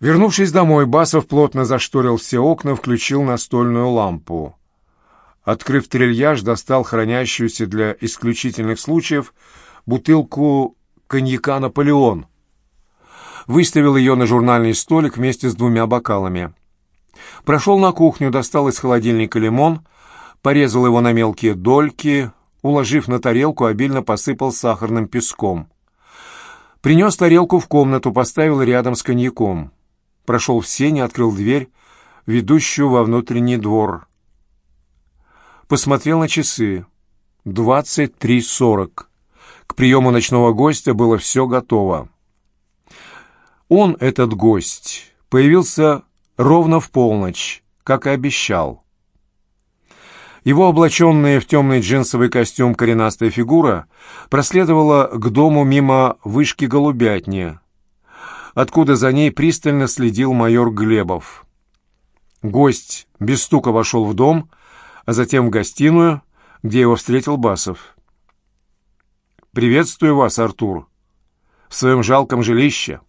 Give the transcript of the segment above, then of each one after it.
Вернувшись домой, Басов плотно зашторил все окна, включил настольную лампу. Открыв трильяж, достал хранящуюся для исключительных случаев бутылку коньяка «Наполеон». Выставил ее на журнальный столик вместе с двумя бокалами. Прошел на кухню, достал из холодильника лимон, порезал его на мелкие дольки, уложив на тарелку, обильно посыпал сахарным песком. Принес тарелку в комнату, поставил рядом с коньяком. Прошел в сень, открыл дверь, ведущую во внутренний двор. Посмотрел на часы. Двадцать три сорок. К приему ночного гостя было все готово. Он, этот гость, появился ровно в полночь, как и обещал. Его облаченная в темный джинсовый костюм коренастая фигура проследовала к дому мимо вышки голубятни, откуда за ней пристально следил майор Глебов. Гость без стука вошел в дом, а затем в гостиную, где его встретил Басов. «Приветствую вас, Артур, в своем жалком жилище».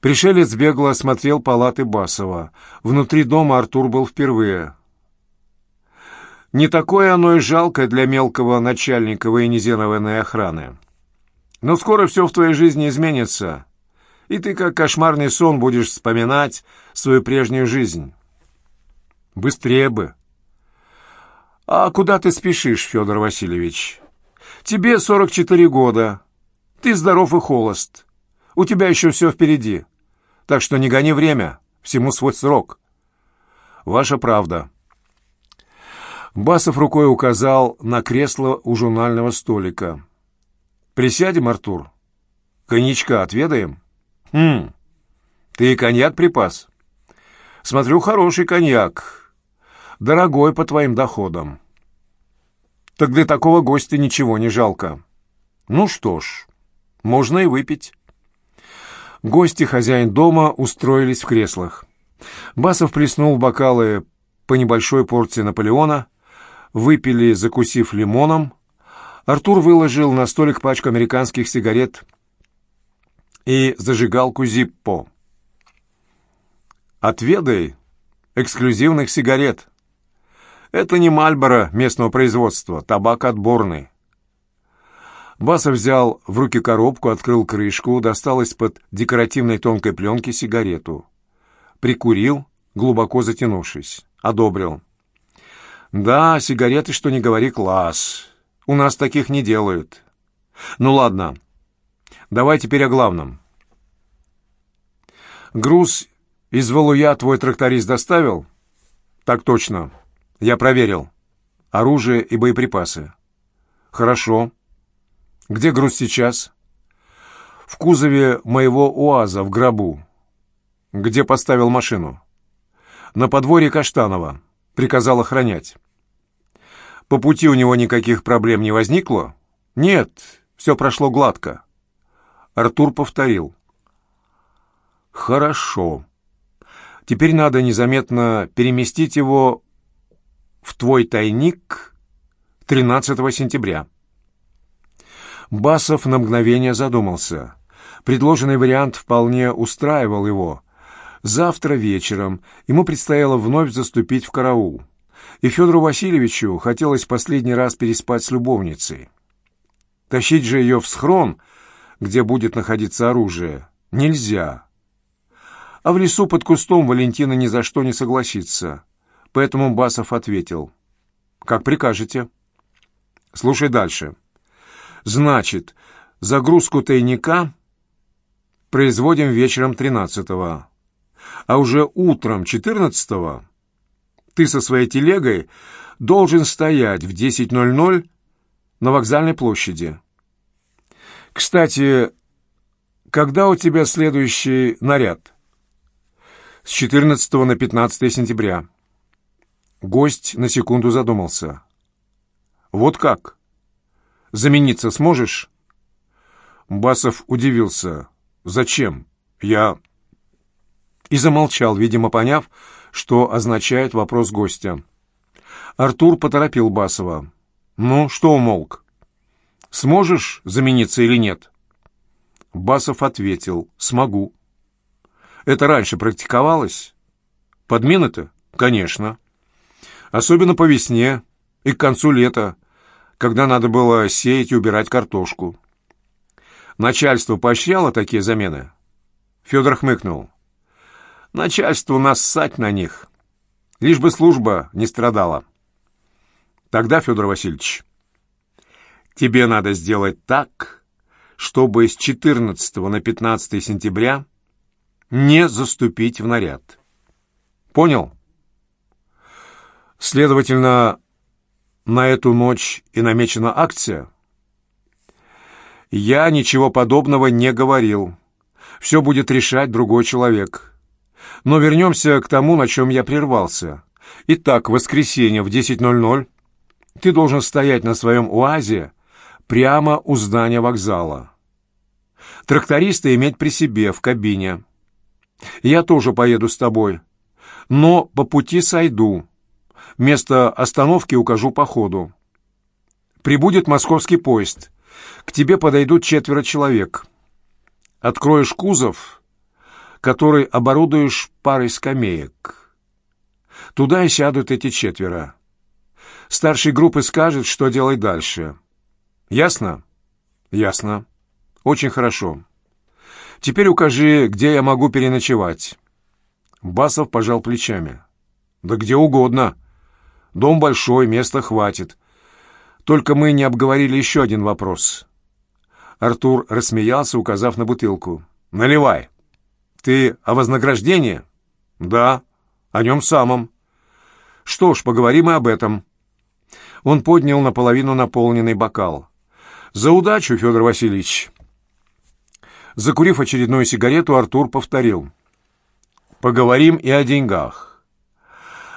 Пришелец бегло осмотрел палаты Басова. Внутри дома Артур был впервые. Не такое оно и жалкое для мелкого начальника военизированной охраны. Но скоро все в твоей жизни изменится, и ты, как кошмарный сон, будешь вспоминать свою прежнюю жизнь. Быстрее бы. А куда ты спешишь, Федор Васильевич? Тебе 44 года. Ты здоров и холост. У тебя еще все впереди. Так что не гони время, всему свой срок. Ваша правда. Басов рукой указал на кресло у журнального столика. «Присядем, Артур? Коньячка отведаем?» «Хм, ты коньяк припас?» «Смотрю, хороший коньяк. Дорогой по твоим доходам». «Так для такого гостя ничего не жалко». «Ну что ж, можно и выпить». Гости, хозяин дома, устроились в креслах. Басов плеснул бокалы по небольшой порции Наполеона, выпили, закусив лимоном. Артур выложил на столик пачку американских сигарет и зажигалку «Зиппо». «Отведай эксклюзивных сигарет. Это не Мальборо местного производства, табак отборный». Басов взял в руки коробку, открыл крышку, достал из-под декоративной тонкой пленки сигарету. Прикурил, глубоко затянувшись. Одобрил. «Да, сигареты, что не говори, класс. У нас таких не делают. Ну ладно, давай теперь о главном. Груз из Валуя твой тракторист доставил?» «Так точно. Я проверил. Оружие и боеприпасы». «Хорошо. Где груз сейчас? В кузове моего УАЗа в гробу. Где поставил машину? На подворье Каштанова. Приказал охранять. По пути у него никаких проблем не возникло? Нет, все прошло гладко. Артур повторил. Хорошо. Теперь надо незаметно переместить его в твой тайник 13 сентября. Басов на мгновение задумался. Предложенный вариант вполне устраивал его. Завтра вечером ему предстояло вновь заступить в караул. И Федору Васильевичу хотелось последний раз переспать с любовницей. Тащить же ее в схрон, где будет находиться оружие, нельзя. А в лесу под кустом Валентина ни за что не согласится. Поэтому Басов ответил. «Как прикажете». «Слушай дальше». Значит, загрузку тайника производим вечером 13-го, а уже утром 14-го ты со своей телегой должен стоять в 10.00 на вокзальной площади. Кстати, когда у тебя следующий наряд? С 14 на 15 сентября. Гость на секунду задумался. Вот как? Замениться сможешь?» Басов удивился. «Зачем? Я...» И замолчал, видимо, поняв, что означает вопрос гостя. Артур поторопил Басова. «Ну, что умолк? Сможешь замениться или нет?» Басов ответил. «Смогу». Это раньше практиковалось? Подмены-то? Конечно. Особенно по весне и к концу лета, когда надо было сеять и убирать картошку. Начальство поощряло такие замены? Федор хмыкнул. Начальство у нас ссать на них. Лишь бы служба не страдала. Тогда, Федор Васильевич, тебе надо сделать так, чтобы с 14 на 15 сентября не заступить в наряд. Понял? Следовательно, на эту ночь и намечена акция? Я ничего подобного не говорил. Все будет решать другой человек. Но вернемся к тому, на чем я прервался. Итак, в воскресенье в 10.00 ты должен стоять на своем УАЗе прямо у здания вокзала. Тракториста иметь при себе в кабине. Я тоже поеду с тобой, но по пути сойду. Место остановки укажу по ходу. Прибудет московский поезд. К тебе подойдут четверо человек. Откроешь кузов, который оборудуешь парой скамеек. Туда и сядут эти четверо. Старший группы скажет, что делать дальше. Ясно? Ясно. Очень хорошо. Теперь укажи, где я могу переночевать. Басов пожал плечами. Да где угодно. Дом большой, места хватит. Только мы не обговорили еще один вопрос. Артур рассмеялся, указав на бутылку. «Наливай!» «Ты о вознаграждении?» «Да, о нем самом». «Что ж, поговорим и об этом». Он поднял наполовину наполненный бокал. «За удачу, Федор Васильевич!» Закурив очередную сигарету, Артур повторил. «Поговорим и о деньгах.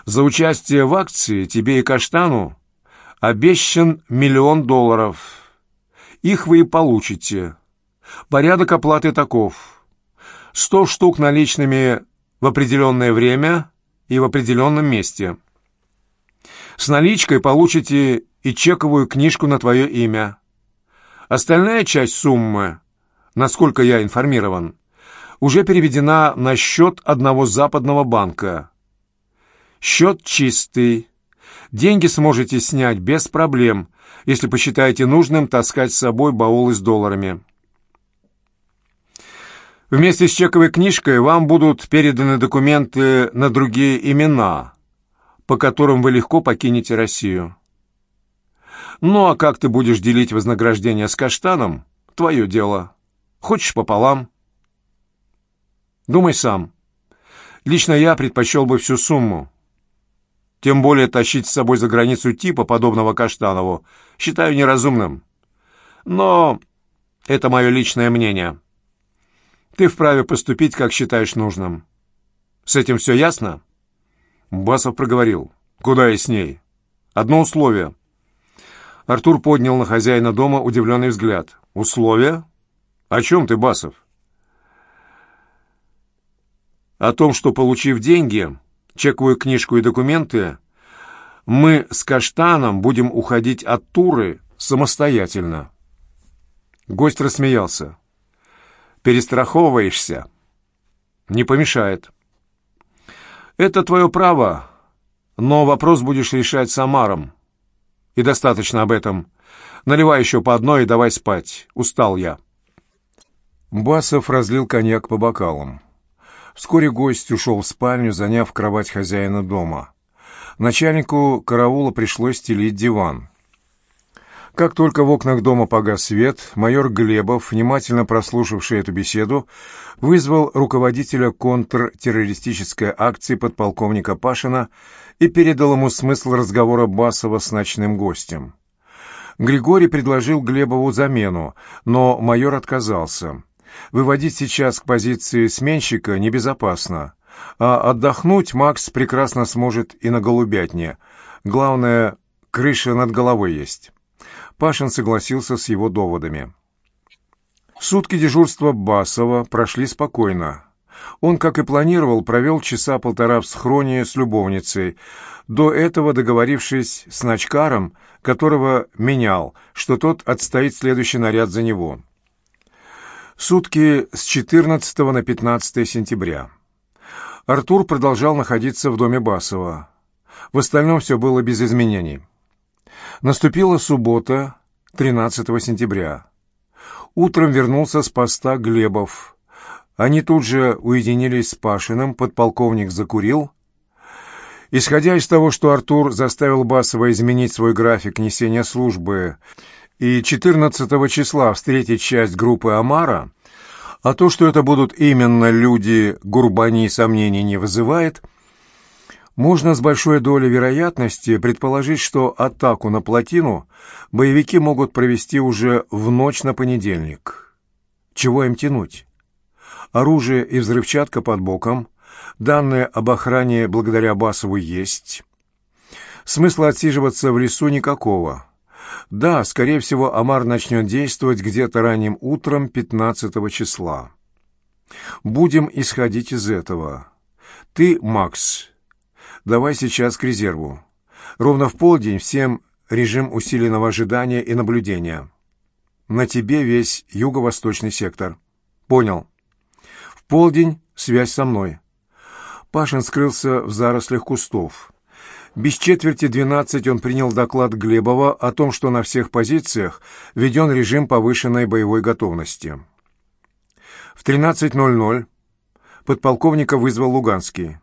За участие в акции тебе и Каштану обещан миллион долларов. Их вы и получите. Порядок оплаты таков. Сто штук наличными в определенное время и в определенном месте. С наличкой получите и чековую книжку на твое имя. Остальная часть суммы, насколько я информирован, уже переведена на счет одного западного банка. Счет чистый. Деньги сможете снять без проблем, если посчитаете нужным таскать с собой баулы с долларами. Вместе с чековой книжкой вам будут переданы документы на другие имена, по которым вы легко покинете Россию. Ну а как ты будешь делить вознаграждение с каштаном, твое дело. Хочешь пополам? Думай сам. Лично я предпочел бы всю сумму. Тем более тащить с собой за границу типа, подобного Каштанову, считаю неразумным. Но это мое личное мнение. Ты вправе поступить, как считаешь нужным. С этим все ясно?» Басов проговорил. «Куда и с ней? Одно условие». Артур поднял на хозяина дома удивленный взгляд. «Условия? О чем ты, Басов?» «О том, что, получив деньги, чековую книжку и документы, мы с Каштаном будем уходить от Туры самостоятельно». Гость рассмеялся. Перестраховываешься? Не помешает. Это твое право, но вопрос будешь решать с Амаром. И достаточно об этом. Наливай еще по одной и давай спать. Устал я. Басов разлил коньяк по бокалам. Вскоре гость ушел в спальню, заняв кровать хозяина дома. Начальнику караула пришлось стелить диван. Как только в окнах дома погас свет, майор Глебов, внимательно прослушавший эту беседу, вызвал руководителя контртеррористической акции подполковника Пашина и передал ему смысл разговора Басова с ночным гостем. Григорий предложил Глебову замену, но майор отказался. Выводить сейчас к позиции сменщика небезопасно, а отдохнуть Макс прекрасно сможет и на голубятне. Главное, крыша над головой есть. Пашин согласился с его доводами. Сутки дежурства Басова прошли спокойно. Он, как и планировал, провел часа полтора в схроне с любовницей, до этого договорившись с Ночкаром, которого менял, что тот отстоит следующий наряд за него. Сутки с 14 на 15 сентября. Артур продолжал находиться в доме Басова. В остальном все было без изменений. Наступила суббота, 13 сентября. Утром вернулся с поста Глебов. Они тут же уединились с Пашиным, подполковник закурил. Исходя из того, что Артур заставил Басова изменить свой график несения службы и 14 числа встретить часть группы Амара, а то, что это будут именно люди Гурбани, сомнений не вызывает, можно с большой долей вероятности предположить, что атаку на плотину боевики могут провести уже в ночь на понедельник. Чего им тянуть? Оружие и взрывчатка под боком, данные об охране благодаря Басову есть. Смысла отсиживаться в лесу никакого. Да, скорее всего, Амар начнет действовать где-то ранним утром 15 числа. Будем исходить из этого. Ты, Макс, давай сейчас к резерву. Ровно в полдень всем режим усиленного ожидания и наблюдения. На тебе весь юго-восточный сектор. Понял. Полдень связь со мной. Пашин скрылся в зарослях кустов. Без четверти двенадцать он принял доклад Глебова о том, что на всех позициях введен режим повышенной боевой готовности. В 13.00 подполковника вызвал Луганский.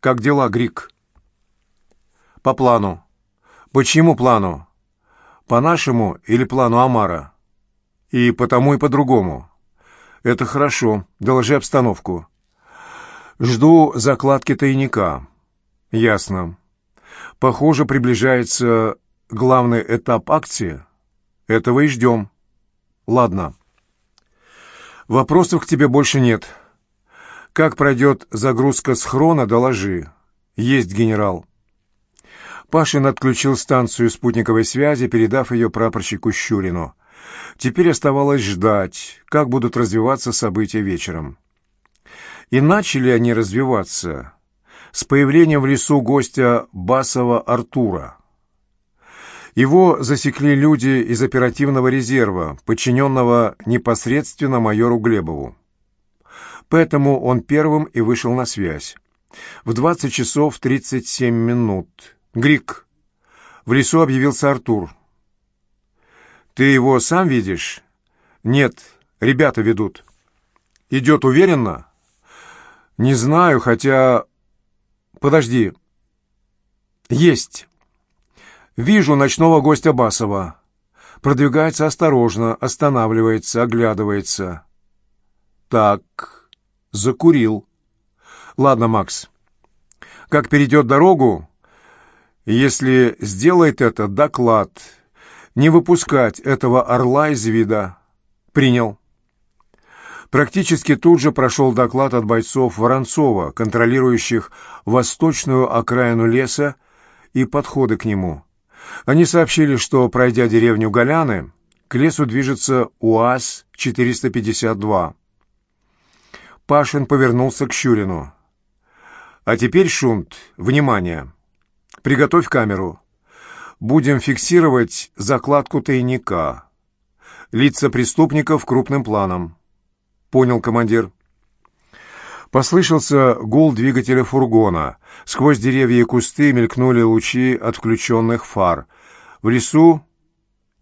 «Как дела, Грик?» «По плану». «Почему плану?» «По нашему или плану Амара?» «И по тому, и по другому». «Это хорошо. Доложи обстановку». «Жду закладки тайника». «Ясно». Похоже, приближается главный этап акции. Этого и ждем. Ладно. Вопросов к тебе больше нет. Как пройдет загрузка с хрона, доложи. Есть, генерал. Пашин отключил станцию спутниковой связи, передав ее прапорщику Щурину. Теперь оставалось ждать, как будут развиваться события вечером. И начали они развиваться с появлением в лесу гостя Басова Артура. Его засекли люди из оперативного резерва, подчиненного непосредственно майору Глебову. Поэтому он первым и вышел на связь. В 20 часов 37 минут. «Грик!» В лесу объявился Артур. «Ты его сам видишь?» «Нет, ребята ведут». «Идет уверенно?» «Не знаю, хотя Подожди. Есть. Вижу ночного гостя Басова. Продвигается осторожно, останавливается, оглядывается. Так, закурил. Ладно, Макс. Как перейдет дорогу, если сделает это, доклад. Не выпускать этого орла из вида. Принял. Практически тут же прошел доклад от бойцов Воронцова, контролирующих восточную окраину леса и подходы к нему. Они сообщили, что, пройдя деревню Голяны, к лесу движется УАЗ-452. Пашин повернулся к Щурину. «А теперь, Шунт, внимание! Приготовь камеру. Будем фиксировать закладку тайника. Лица преступников крупным планом». «Понял, командир». Послышался гул двигателя фургона. Сквозь деревья и кусты мелькнули лучи от включенных фар. В лесу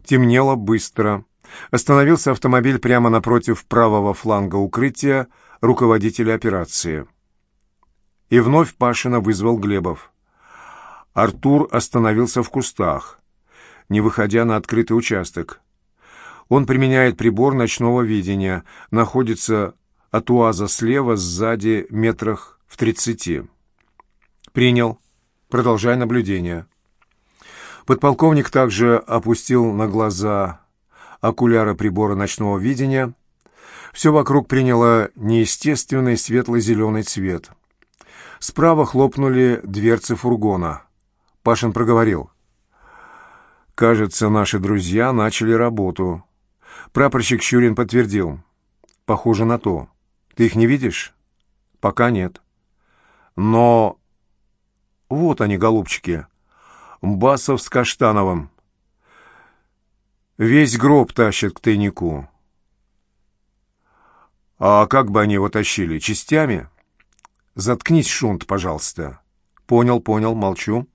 темнело быстро. Остановился автомобиль прямо напротив правого фланга укрытия руководителя операции. И вновь Пашина вызвал Глебов. Артур остановился в кустах, не выходя на открытый участок. Он применяет прибор ночного видения, находится от УАЗа слева, сзади, метрах в тридцати. «Принял. Продолжай наблюдение». Подполковник также опустил на глаза окуляры прибора ночного видения. Все вокруг приняло неестественный светло-зеленый цвет. Справа хлопнули дверцы фургона. Пашин проговорил. «Кажется, наши друзья начали работу». Прапорщик Щурин подтвердил. «Похоже на то. Ты их не видишь?» «Пока нет». «Но...» «Вот они, голубчики. Басов с Каштановым. Весь гроб тащат к тайнику». «А как бы они его тащили? Частями?» заткнись, Шунт, пожалуйста». «Понял, понял, молчу».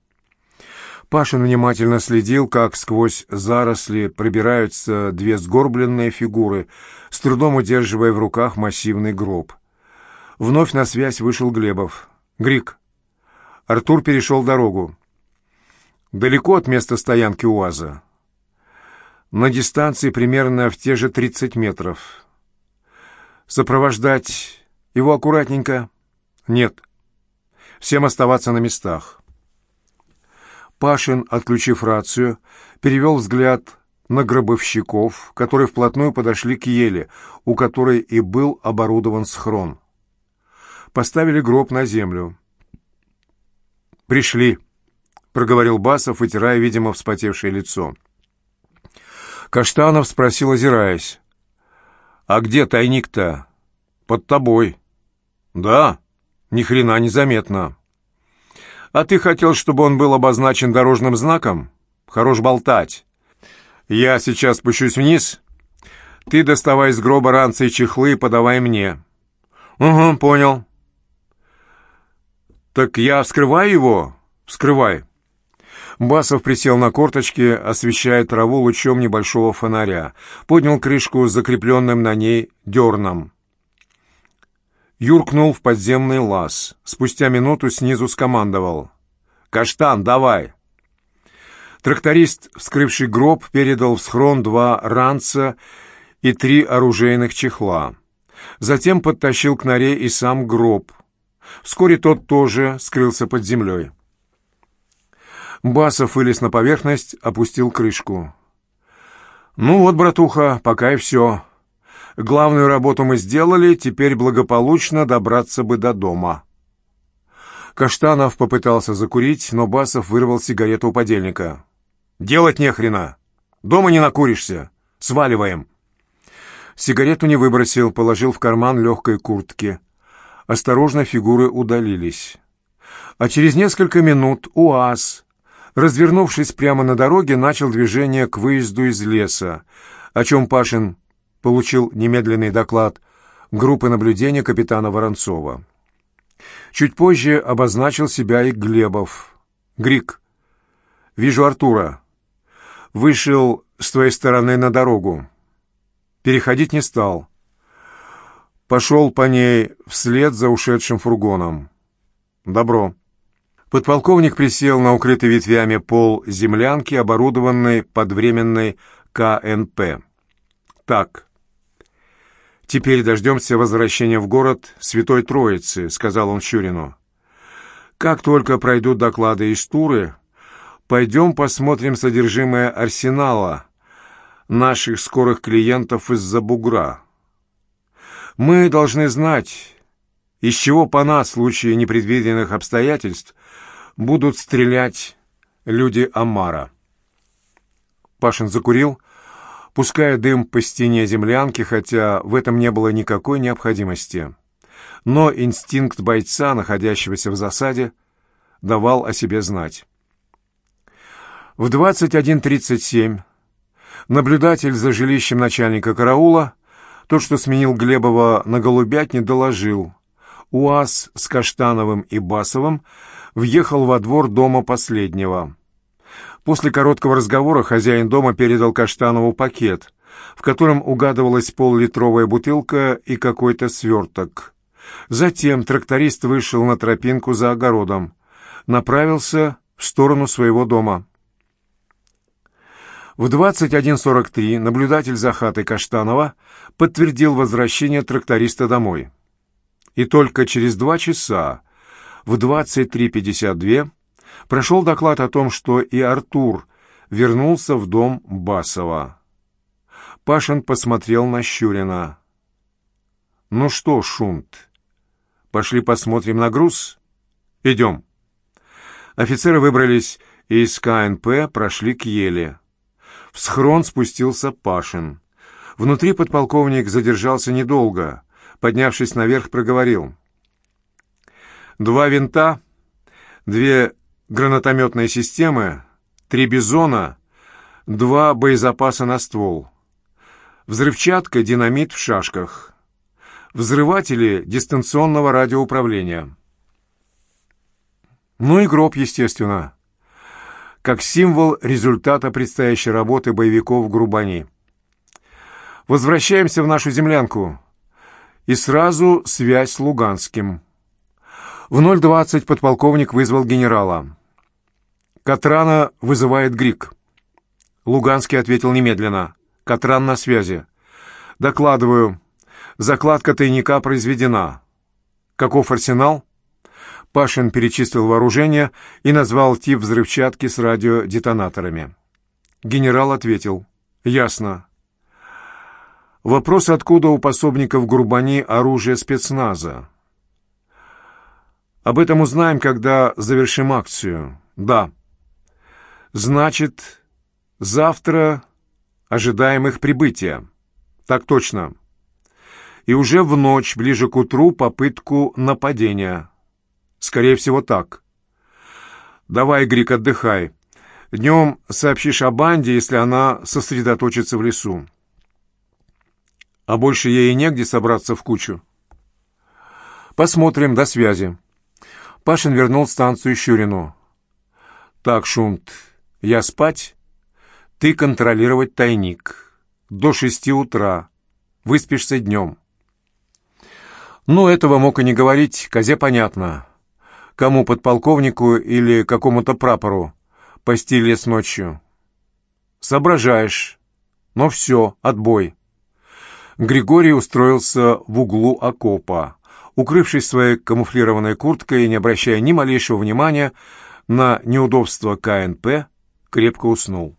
Пашин внимательно следил, как сквозь заросли пробираются две сгорбленные фигуры, с трудом удерживая в руках массивный гроб. Вновь на связь вышел Глебов. «Грик». Артур перешел дорогу. «Далеко от места стоянки УАЗа?» «На дистанции примерно в те же 30 метров». «Сопровождать его аккуратненько?» «Нет. Всем оставаться на местах». Пашин, отключив рацию, перевел взгляд на гробовщиков, которые вплотную подошли к еле, у которой и был оборудован схрон. Поставили гроб на землю. «Пришли», — проговорил Басов, вытирая, видимо, вспотевшее лицо. Каштанов спросил, озираясь. «А где тайник-то?» «Под тобой». «Да, ни хрена незаметно». А ты хотел, чтобы он был обозначен дорожным знаком? Хорош болтать. Я сейчас спущусь вниз. Ты доставай из гроба ранцы и чехлы и подавай мне. Угу, понял. Так я вскрываю его? Вскрывай. Басов присел на корточки, освещая траву лучом небольшого фонаря. Поднял крышку с закрепленным на ней дерном. Юркнул в подземный лаз. Спустя минуту снизу скомандовал. «Каштан, давай!» Тракторист, вскрывший гроб, передал в схрон два ранца и три оружейных чехла. Затем подтащил к норе и сам гроб. Вскоре тот тоже скрылся под землей. Басов вылез на поверхность, опустил крышку. «Ну вот, братуха, пока и все. Главную работу мы сделали, теперь благополучно добраться бы до дома. Каштанов попытался закурить, но Басов вырвал сигарету у подельника. «Делать нехрена! Дома не накуришься! Сваливаем!» Сигарету не выбросил, положил в карман легкой куртки. Осторожно фигуры удалились. А через несколько минут УАЗ, развернувшись прямо на дороге, начал движение к выезду из леса, о чем Пашин получил немедленный доклад группы наблюдения капитана Воронцова. Чуть позже обозначил себя и Глебов. «Грик, вижу Артура. Вышел с твоей стороны на дорогу. Переходить не стал. Пошел по ней вслед за ушедшим фургоном. Добро». Подполковник присел на укрытый ветвями пол землянки, оборудованной под временной КНП. «Так, «Теперь дождемся возвращения в город Святой Троицы», — сказал он Щурину. «Как только пройдут доклады из Туры, пойдем посмотрим содержимое арсенала наших скорых клиентов из-за бугра. Мы должны знать, из чего по нас в случае непредвиденных обстоятельств будут стрелять люди Амара». Пашин закурил, пуская дым по стене землянки, хотя в этом не было никакой необходимости. Но инстинкт бойца, находящегося в засаде, давал о себе знать. В 21.37 наблюдатель за жилищем начальника караула, тот, что сменил Глебова на голубятне, доложил. УАЗ с Каштановым и Басовым въехал во двор дома последнего. После короткого разговора хозяин дома передал Каштанову пакет, в котором угадывалась поллитровая бутылка и какой-то сверток. Затем тракторист вышел на тропинку за огородом, направился в сторону своего дома. В 21.43 наблюдатель за хатой Каштанова подтвердил возвращение тракториста домой. И только через два часа, в 23.52, прошел доклад о том, что и Артур вернулся в дом Басова. Пашин посмотрел на Щурина. «Ну что, Шунт, пошли посмотрим на груз? Идем». Офицеры выбрались из КНП, прошли к еле. В схрон спустился Пашин. Внутри подполковник задержался недолго. Поднявшись наверх, проговорил. «Два винта, две гранатометные системы, три бизона, два боезапаса на ствол. Взрывчатка, динамит в шашках. Взрыватели дистанционного радиоуправления. Ну и гроб, естественно, как символ результата предстоящей работы боевиков в Грубани. Возвращаемся в нашу землянку. И сразу связь с Луганским. В 0.20 подполковник вызвал генерала. «Катрана вызывает Грик». Луганский ответил немедленно. «Катран на связи. Докладываю. Закладка тайника произведена. Каков арсенал?» Пашин перечислил вооружение и назвал тип взрывчатки с радиодетонаторами. Генерал ответил. «Ясно. Вопрос, откуда у пособников Гурбани оружие спецназа? Об этом узнаем, когда завершим акцию. Да. Значит, завтра ожидаем их прибытия. Так точно. И уже в ночь, ближе к утру, попытку нападения. Скорее всего, так. Давай, Грик, отдыхай. Днем сообщишь о банде, если она сосредоточится в лесу. А больше ей негде собраться в кучу. Посмотрим, до связи. Пашин вернул станцию Щурину. Так, Шунт, я спать, ты контролировать тайник. До шести утра. Выспишься днем. Ну, этого мог и не говорить, козе понятно. Кому подполковнику или какому-то прапору постили с ночью. Соображаешь. Но все, отбой. Григорий устроился в углу окопа, укрывшись своей камуфлированной курткой и не обращая ни малейшего внимания на неудобства КНП, крепко уснул.